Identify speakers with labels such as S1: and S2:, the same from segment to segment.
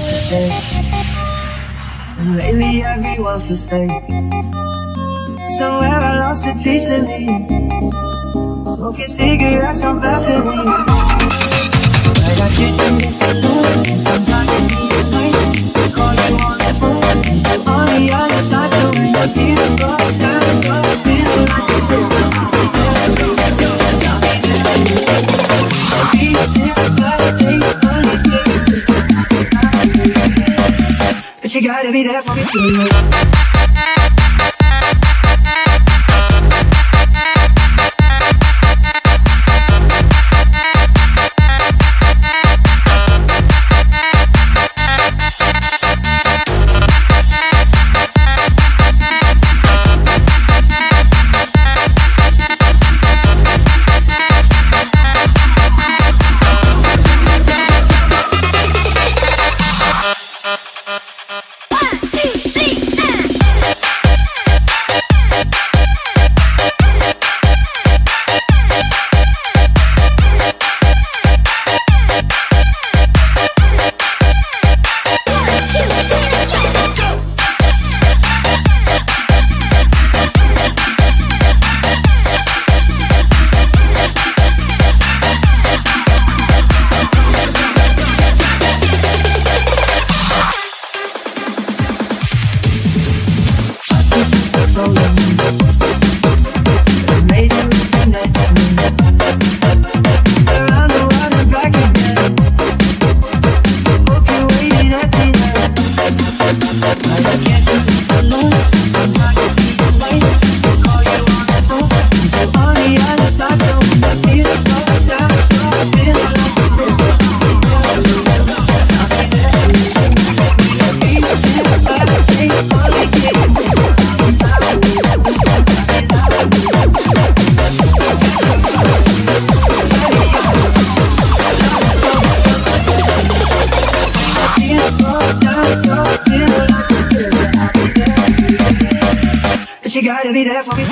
S1: the stage. And lately everyone feels fake. Somewhere I lost a piece of me. Smoking cigarettes on balconies. But I can't do this alone. Sometimes I need a night. Call you on the phone. On the other side, so when the tears are going down, I'm gotta be there for me.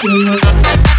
S2: Love you